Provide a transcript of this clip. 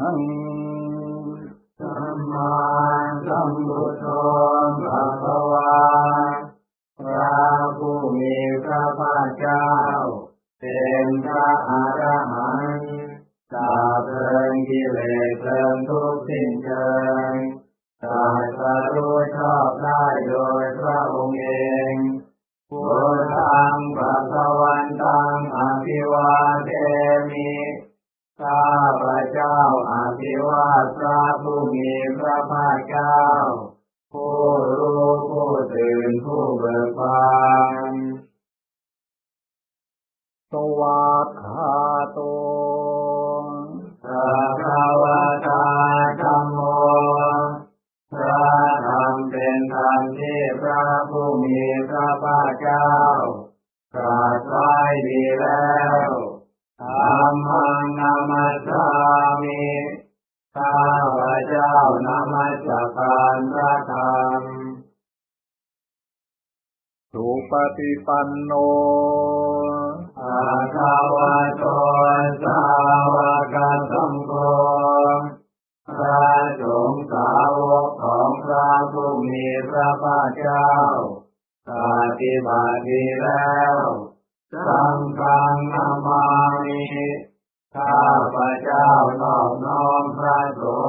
หังสัมมาสัมพุทโธภะคะวาพระผู้มีพระภาคเจ้า เป็นพระอรหันต์ตาเพลิงกิเลสเพลิงทุกสิ้นเชิงตรัสรู้ชอบได้โดยพระองค์เองพุทธังภะคะวันตังอภิวาเท เจ้าอาภิวาทพระผู้มีพระภาคเจ้า ผู้รู้ผู้ตื่นผู้เบิกบานสวากขาโตพระภาวตาธรรมโมพระธรรมเป็นธรรมที่พระผู้มีพระภาคเจ้าตรัสไว้ดีแล้ว ข้าพระเจ้านมัสการพระธรรมสุปฏิปันโนอาคาวะโตสาวกสังโฆพระสงฆ์สาวกของพระผู้มีพระภาคเจ้าปฏิบัติดีแล้วสังฆังนามามิข้าพระเจ้า Bible.